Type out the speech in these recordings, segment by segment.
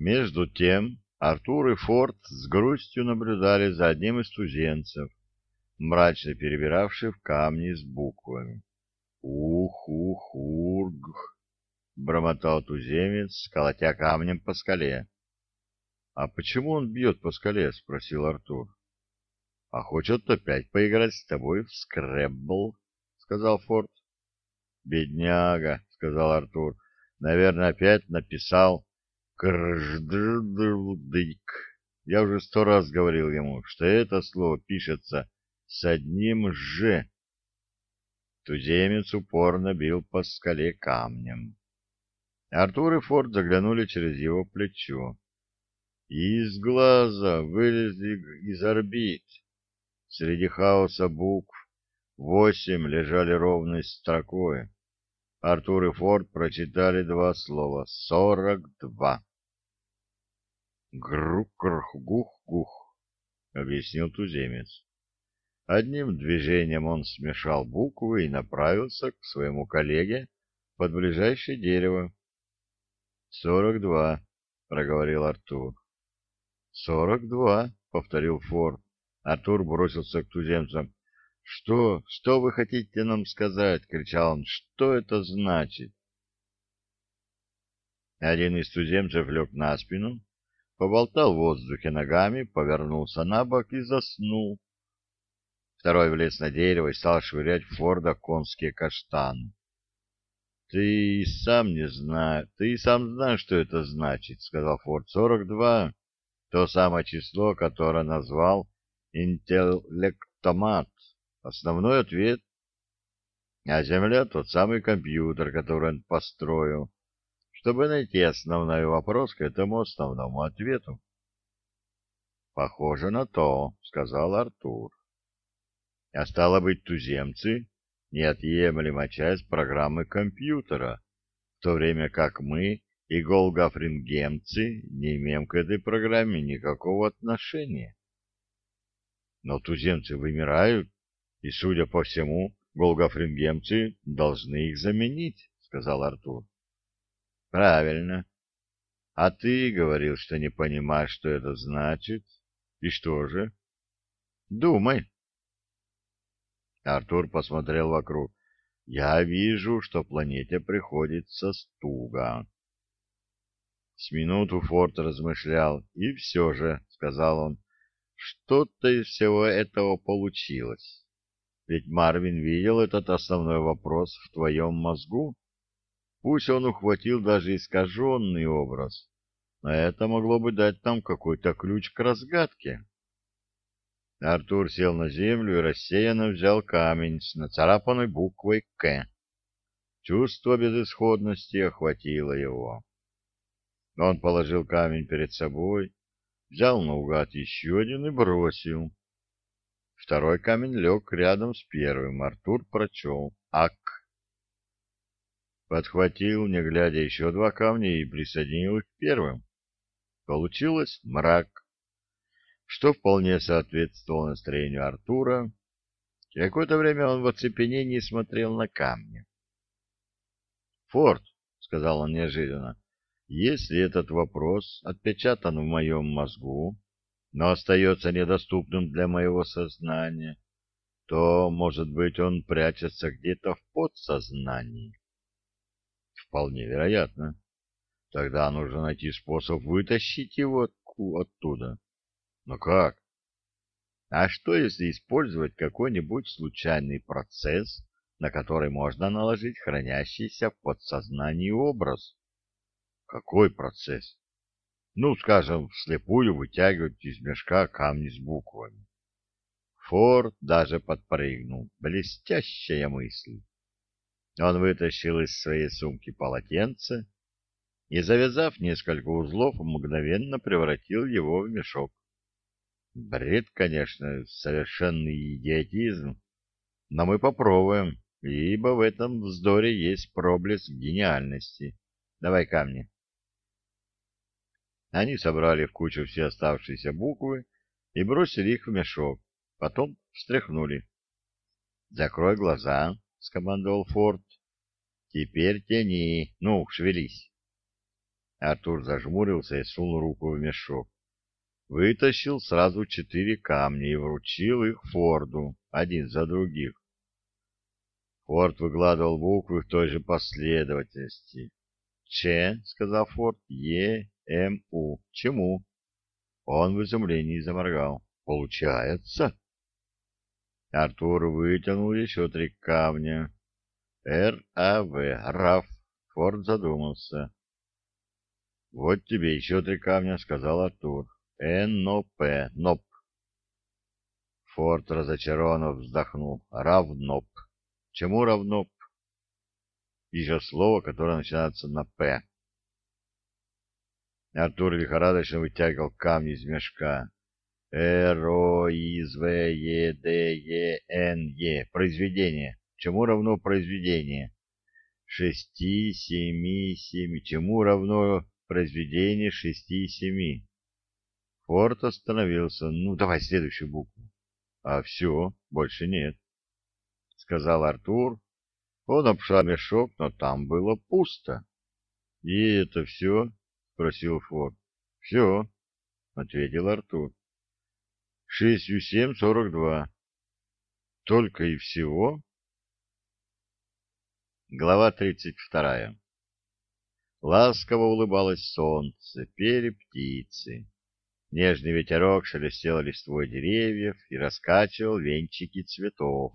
Между тем Артур и Форд с грустью наблюдали за одним из туземцев, мрачно перебиравший в камни с буквами. «Ух-ух-ург!» — бормотал туземец, колотя камнем по скале. «А почему он бьет по скале?» — спросил Артур. «А хочет опять поиграть с тобой в скреббл», — сказал Форд. «Бедняга», — сказал Артур, — «наверное, опять написал крждрдык. Я уже сто раз говорил ему, что это слово пишется с одним «ж». Туземец упорно бил по скале камнем. Артур и Форд заглянули через его плечо. Из глаза вылезли из орбит. Среди хаоса букв восемь лежали ровной строкой. Артур и Форд прочитали два слова «сорок два». «Грук-гух-гух», — объяснил туземец. Одним движением он смешал буквы и направился к своему коллеге под ближайшее дерево. «Сорок два», — проговорил Артур. «Сорок два», — повторил Форд. Артур бросился к туземцам. «Что? Что вы хотите нам сказать?» — кричал он. «Что это значит?» Один из туземцев лег на спину, поболтал в воздухе ногами, повернулся на бок и заснул. Второй влез на дерево и стал швырять в Форда конские каштаны. — Ты сам не знаешь, ты сам знаешь, что это значит, — сказал Форд. — Сорок два — то самое число, которое назвал интеллектомат. Основной ответ. А Земля — тот самый компьютер, который он построил чтобы найти основной вопрос к этому основному ответу. «Похоже на то», — сказал Артур. «А стало быть, туземцы — неотъемлемая часть программы компьютера, в то время как мы и голгафрингемцы не имеем к этой программе никакого отношения. Но туземцы вымирают, и, судя по всему, голгафрингемцы должны их заменить, — сказал Артур. Правильно. А ты говорил, что не понимаешь, что это значит. И что же? Думай. Артур посмотрел вокруг. Я вижу, что планете приходится стуга. С минуту Форд размышлял, и все же, — сказал он, — что-то из всего этого получилось. Ведь Марвин видел этот основной вопрос в твоем мозгу. Пусть он ухватил даже искаженный образ, но это могло бы дать нам какой-то ключ к разгадке. Артур сел на землю и рассеянно взял камень с нацарапанной буквой «К». Чувство безысходности охватило его. Он положил камень перед собой, взял наугад еще один и бросил. Второй камень лег рядом с первым. Артур прочел «Ак» подхватил, не глядя, еще два камня и присоединил их к первым. Получилось мрак, что вполне соответствовало настроению Артура. Какое-то время он в оцепенении смотрел на камни. «Форд», — сказал он неожиданно, — «если этот вопрос отпечатан в моем мозгу, но остается недоступным для моего сознания, то, может быть, он прячется где-то в подсознании. Вполне вероятно. Тогда нужно найти способ вытащить его оттуда. Но как? А что, если использовать какой-нибудь случайный процесс, на который можно наложить хранящийся в подсознании образ? Какой процесс? Ну, скажем, вслепую вытягивать из мешка камни с буквами. Форд даже подпрыгнул. Блестящая мысль. Он вытащил из своей сумки полотенце и, завязав несколько узлов, мгновенно превратил его в мешок. Бред, конечно, совершенный идиотизм, но мы попробуем, ибо в этом вздоре есть проблеск гениальности. Давай камни. Они собрали в кучу все оставшиеся буквы и бросили их в мешок, потом встряхнули. «Закрой глаза», — скомандовал Форд. Теперь тяни. Ну, шевелись. Артур зажмурился и сунул руку в мешок. Вытащил сразу четыре камня и вручил их Форду, один за других. Форд выкладывал буквы в той же последовательности. «Ч», — сказал Форд, — «Е, М, У». «Чему?» Он в изумлении заморгал. «Получается?» Артур вытянул еще три камня. Р, А, В, Раф. Форд задумался. «Вот тебе еще три камня», — сказал Артур. Н, О, П, НОП. Форд разочарованно вздохнул. Равноп. Чему равноп? Еще слово, которое начинается на «П». Артур лихорадочно вытягивал камни из мешка. Р, О, Из, В, Е, Д, Е, Н, Е. Произведение. Чему равно произведение? Шести, семи, семи. Чему равно произведение шести и семи? Форд остановился. Ну, давай следующую букву. А все, больше нет. Сказал Артур. Он обшал мешок, но там было пусто. И это все? Спросил Форд. Все, ответил Артур. Шестью семь сорок два. Только и всего? Глава тридцать вторая. Ласково улыбалось солнце, пели птицы. Нежный ветерок шелестел листвой деревьев и раскачивал венчики цветов,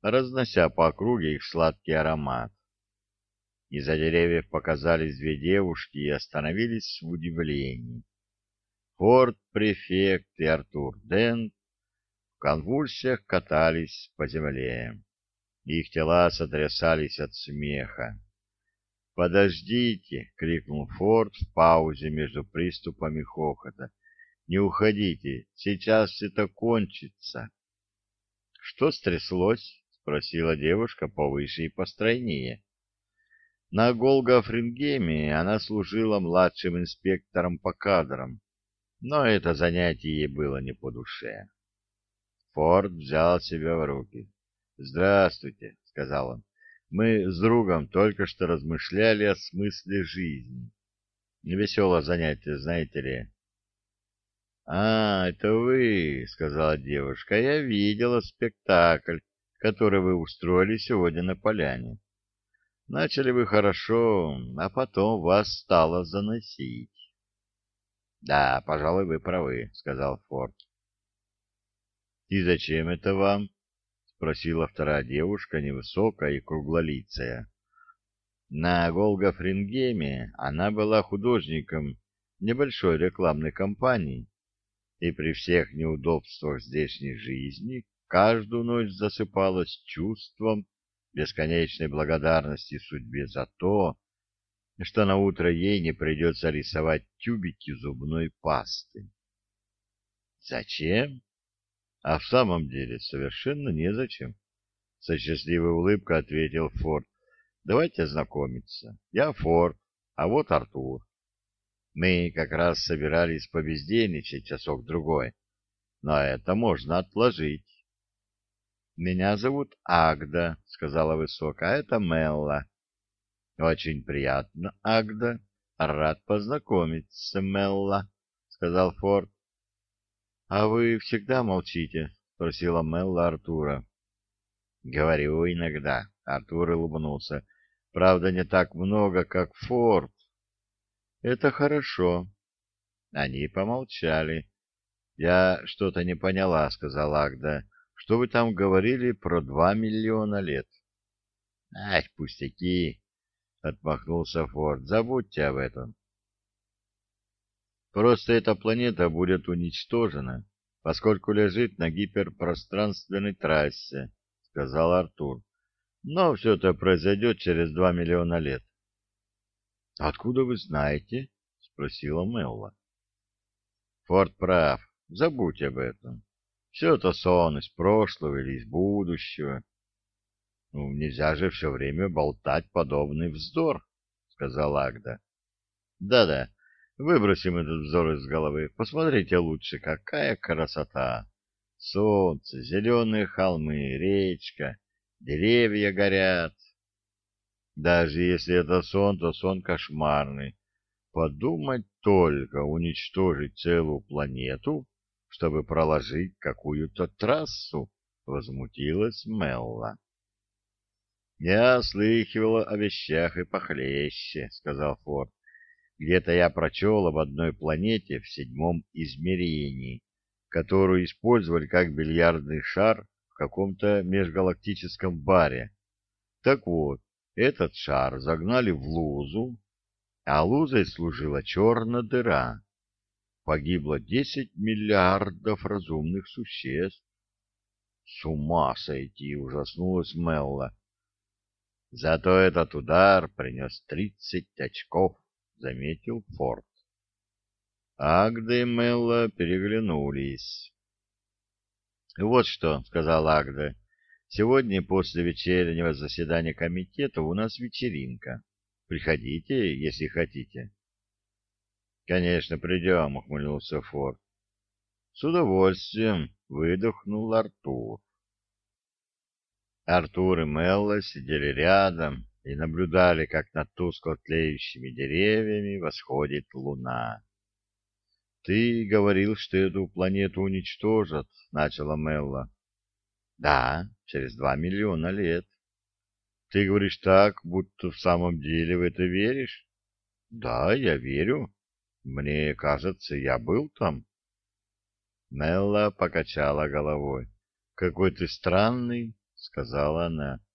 разнося по округе их сладкий аромат. Из-за деревьев показались две девушки и остановились в удивлении. Форт-префект и Артур Дент в конвульсиях катались по земле. Их тела сотрясались от смеха. «Подождите!» — крикнул Форд в паузе между приступами хохота. «Не уходите! Сейчас это кончится!» «Что стряслось?» — спросила девушка повыше и постройнее. На Голгофрингеме она служила младшим инспектором по кадрам но это занятие ей было не по душе. Форд взял себя в руки. «Здравствуйте», — сказал он. «Мы с другом только что размышляли о смысле жизни. Веселое занятие, знаете ли». «А, это вы», — сказала девушка. «Я видела спектакль, который вы устроили сегодня на поляне. Начали вы хорошо, а потом вас стало заносить». Да, пожалуй, вы правы, сказал Форд. И зачем это вам? Спросила вторая девушка, невысокая и круглолицая. На Голгофрингеме она была художником небольшой рекламной кампании, и при всех неудобствах здешней жизни каждую ночь засыпалась чувством бесконечной благодарности судьбе за то, что на утро ей не придется рисовать тюбики зубной пасты. Зачем? А в самом деле совершенно незачем. Со счастливой улыбкой ответил Форд. Давайте знакомиться. Я Форд, а вот Артур. Мы как раз собирались побездельничать часок-другой, но это можно отложить. «Меня зовут Агда», — сказала высокая, — «а это Мелла». Очень приятно, Агда. Рад познакомиться, Мелла, сказал Форд. А вы всегда молчите? спросила Мелла Артура. Говорю иногда. Артур улыбнулся. Правда, не так много, как Форд. Это хорошо. Они помолчали. Я что-то не поняла, сказала Агда. Что вы там говорили про два миллиона лет? Ах, пустяки, отмахнулся Форд. Забудьте об этом. Просто эта планета будет уничтожена, поскольку лежит на гиперпространственной трассе, сказал Артур. Но все это произойдет через два миллиона лет. Откуда вы знаете? спросила Мелла. Форд прав. Забудь об этом. Все это сон из прошлого или из будущего. Ну, нельзя же все время болтать подобный вздор, — сказала Агда. Да — Да-да, выбросим этот вздор из головы. Посмотрите лучше, какая красота! Солнце, зеленые холмы, речка, деревья горят. Даже если это сон, то сон кошмарный, Подумать только, уничтожить целую планету, чтобы проложить какую-то трассу, — возмутилась Мелла. — Я слыхивала о вещах и похлеще, — сказал Форд. — Где-то я прочел об одной планете в седьмом измерении, которую использовали как бильярдный шар в каком-то межгалактическом баре. Так вот, этот шар загнали в лузу, а лузой служила черная дыра. Погибло десять миллиардов разумных существ. С ума сойти, ужаснулась Мелла. Зато этот удар принес тридцать очков, заметил Форд. Агда и Мелла переглянулись. «Вот что», — сказал Агда, — «сегодня после вечернего заседания комитета у нас вечеринка. Приходите, если хотите». «Конечно, придем», — ухмыльнулся Форд. «С удовольствием», — выдохнул Артур. Артур и Мелла сидели рядом и наблюдали, как над тускло тлеющими деревьями восходит луна. «Ты говорил, что эту планету уничтожат», — начала Мелла. «Да, через два миллиона лет». «Ты говоришь так, будто в самом деле в это веришь?» «Да, я верю. Мне кажется, я был там». Мелла покачала головой. «Какой ты странный, сказала она.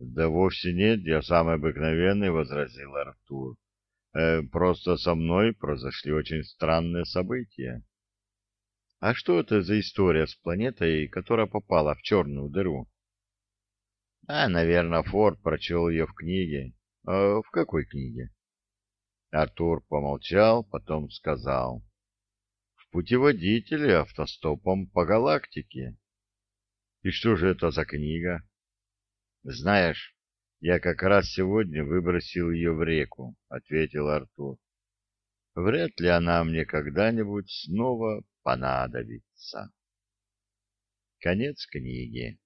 Да вовсе нет, я самый обыкновенный, возразил Артур. Э, просто со мной произошли очень странные события. А что это за история с планетой, которая попала в черную дыру? А, наверное, Форд прочел ее в книге. А в какой книге? Артур помолчал, потом сказал. В путеводителе автостопом по галактике. И что же это за книга? Знаешь, я как раз сегодня выбросил ее в реку, ответил Артур. Вряд ли она мне когда-нибудь снова понадобится. Конец книги.